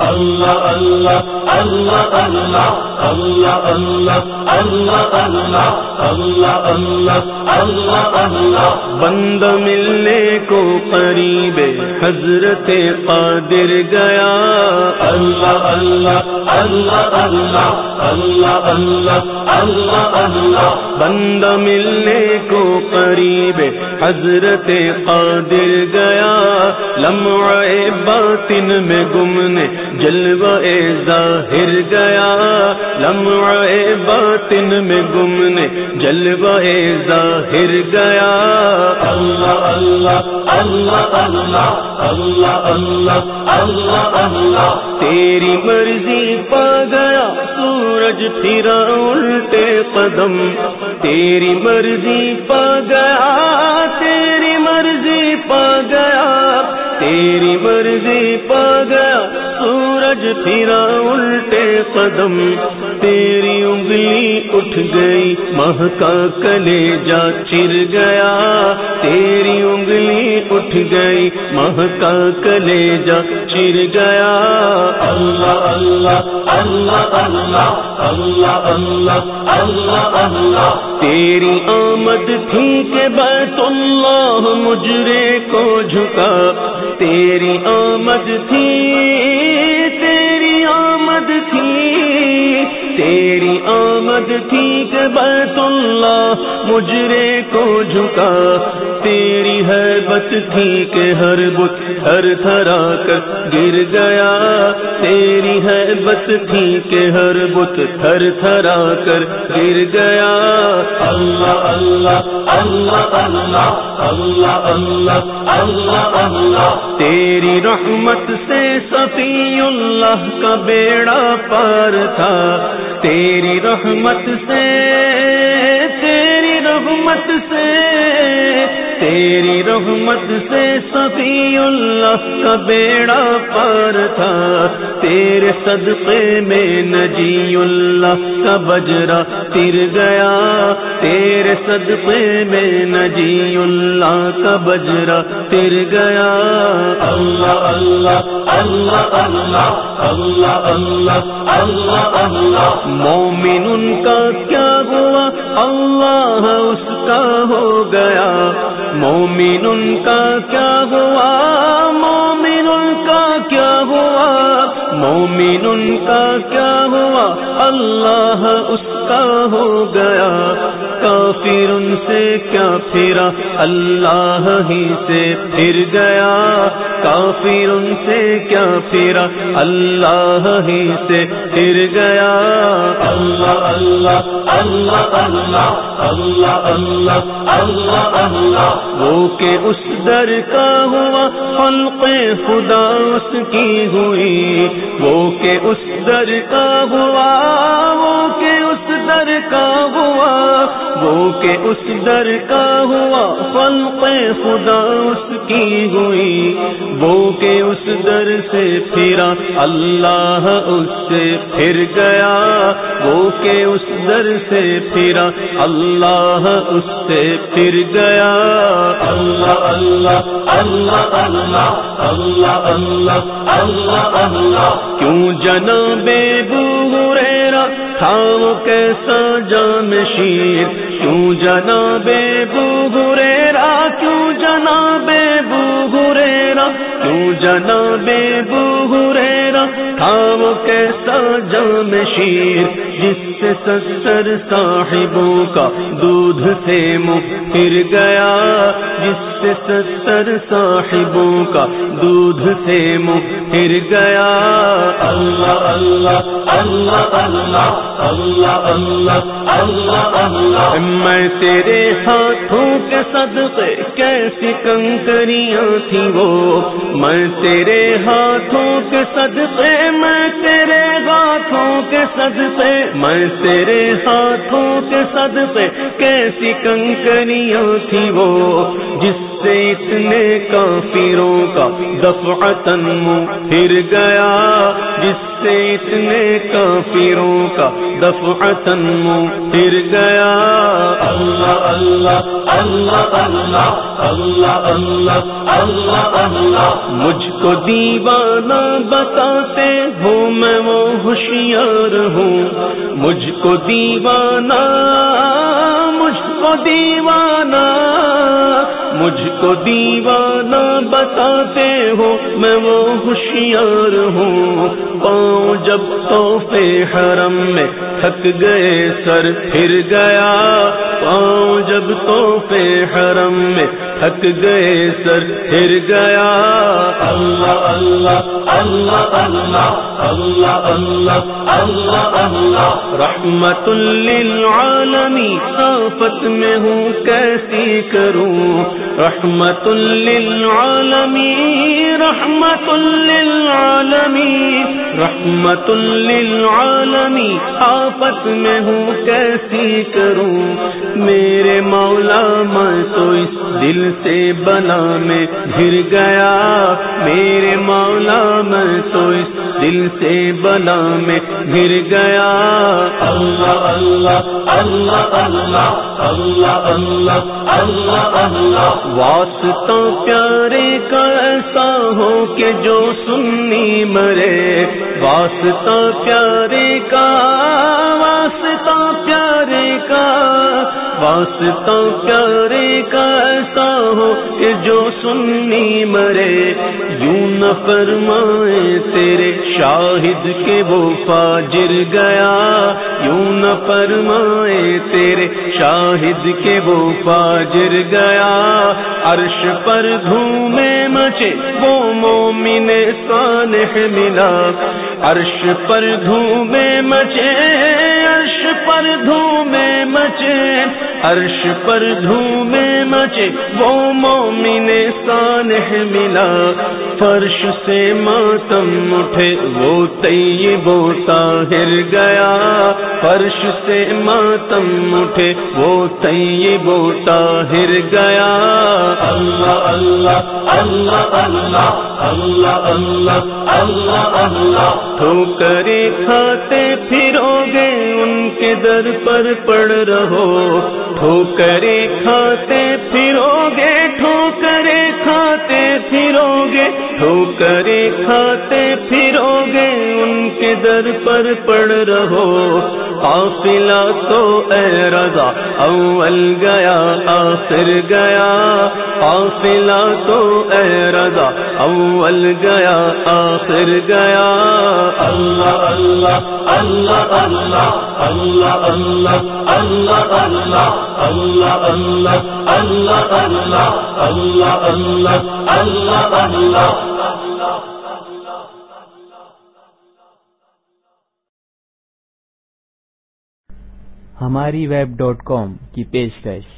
اللہ اللہ اللہ اللہ اللہ اللہ اللہ اللہ اللہ اللہ اللہ اللہ بند ملنے کو قریب حضرت قادر گیا اللہ اللہ اللہ اللہ اللہ اللہ اللہ اللہ بند ملنے کو قریب حضرت قادر گیا لمع باطن میں گمنے جلوہ ظاہر گیا لمع باطن میں گمنے جلوہ ظاہر گیا۔ اللہ اللہ اللہ اللہ اللہ اللہ اللہ اللہ۔ تیری مرضی پا گیا سورج پھرا الٹے قدم۔ تیری مرضی پا گیا تیری مرضی پا گیا تیری مرضی پا گیا۔ سورج پھرا الٹے قدم تیری انگلی اٹھ گئی مہ کا کلے جا چر گیا۔ تیری انگلی اٹھ گئی مہ کا کلے جا چر گیا۔ اللہ اللہ اللہ اللہ اللہ اللہ اللہ اللہ۔ تیری آمد تھی کہ بیت اللہ مجرے کو جھکا۔ تیری آمد تھی تیری آمد تھی کہ بیت اللہ، مجرے کو جھکا۔ تیری حیبت تھی کہ ہر بت، ہر تھرا کر گر گیا۔ تیری حیبت تھی کہ ہر بت تھر تھرا کر گر گیا۔ اللہ اللہ اللہ اللہ اللہ اللہ اللہ اللہ۔ تیری رحمت سے صفی اللہ کا بیڑا پار تھا۔ تیری رحمت سے تیری رحمت سے تیری رحمت سے صفی اللہ کا بیڑا پار تھا۔ تیرے صدقے میں نجی اللہ کا بجرا تر گیا۔ تیرے صدقے میں نجی اللہ کا بجرا تر گیا۔ اللہ اللہ اللہ اللہ اللہ اللہ اللہ اللہ۔ مومن ان کا کیا ہوا؟ اللہ اس کا ہو گیا۔ مومن ان کا کیا ہوا؟ مومن ان کا کیا ہوا؟ مومن ان کا کیا ہوا؟ اللہ اس کا ہو گیا۔ کافر ان سے کیا پھرا؟ اللہ ہی سے پھر گیا۔ کافر ان سے کیا پھرا؟ اللہ ہی سے پھر گیا۔ اللہ اللہ اللہ اللہ اللہ اللہ اللہ اللہ۔ وہ کہ اس در کا ہوا خلق خدا اس کی ہوئی۔ وہ کہ اس در کا ہوا کہ اس در کا ہوا، خلق خدا اس کی ہوئی۔ وہ کہ اس در سے پھرا، اللہ اس سے پھر گیا۔ وہ کہ اس در سے پھرا، اللہ اس سے پھر گیا۔ اللہ اللہ اللہ اللہ اللہ اللہ اللہ اللہ کیوں جناب بو تھا وہ کیسا جام شیر؟ کیوں جناب بو گریرا کیوں جناب بو گریرا کیوں جناب بو گریرا تھا وہ کیسا جام شیر؟ ستر صاحبوں کا دودھ سے منہ پھر گیا جس سے ستر صاحبوں کا دودھ سے منہ پھر گیا۔ اللہ اللہ اللہ اللہ اللہ اللہ اللہ اللہ۔ میں تیرے ہاتھوں کے صدقے کیسی کنکریاں تھی وہ؟ میں تیرے ہاتھوں کے صدقے میں تیرے ہاتھوں کے سد پہ میں تیرے ہاتھوں کے سد پہ کیسی کنکریاں تھی وہ، جس سے اتنے کافروں کا دفعتن منہ پھر گیا جس سے اتنے کافروں کا دفعتن منہ پھر گیا۔ اللہ اللہ اللہ اللہ اللہ اللہ اللہ اللہ۔ مجھ کو دیوانہ بتاتے ہو میں وہ ہوشیار ہوں۔ مجھ کو دیوانہ مجھ کو دیوانہ۔ مجھ کو دیوانہ بتاتے ہو میں وہ ہوشیار ہوں پاؤں جب توفے حرم میں تھک گئے سر پھر گیا پاؤں جب توفے حرم میں تھک گئے سر پھر گیا اللہ اللہ اللہ اللہ اللہ اللہ اللہ اللہ رحمت للعالمی آفت میں ہوں کیسی کروں؟ رحمت للعالمین رحمت للعالمی رحمت للعالمی آفت میں ہوں کیسی کروں؟ میرے مولا میں تو اس دل سے بلا میں گر گیا۔ میرے مولا میں تو اس دل سے بلا میں گر گیا۔ اللہ اللہ اللہ اللہ اللہ اللہ اللہ اللہ۔ واسطہ پیارے کا ایسا ہو کہ جو سنی مرے واسطہ پیارے کا واسطہ پیارے کا ایسا ہو کہ جو سننی مرے، یوں نہ فرمائے تیرے شاہد کے وہ فاجر گیا۔ یوں نہ فرمائے تیرے شاہد کے وہ فاجر گیا۔ عرش پر دھومے مچے وہ مومن صالح ملا۔ عرش پر دھومے مچے، عرش پر دھومے مچے۔ عرش پر دھومے مچے وہ مومن صالح ملا۔ فرش سے ماتم اٹھے وہ طیب و طاہر گیا۔ فرش سے ماتم اٹھے وہ طیب و طاہر گیا۔ اللہ اللہ اللہ اللہ اللہ اللہ اللہ اللہ ٹھوکرے کھاتے در پر پڑ رہو۔ ٹھوکرے کھاتے پھرو گے ٹھوکرے کھاتے پھرو گے ٹھوکرے کھاتے پھرو گے ان کے در پر پڑ رہو۔ قافلہ تو اے رضا، اول گیا آخر گیا قافلہ تو اے رضا اول گیا آخر گیا اللہ اللہ اللہ اللہ اللہ اللہ اللہ اللہ اللہ اللہ اللہ اللہ اللہ اللہ اللہ اللہ ہماری ویب ڈاٹ کام کی پیشکش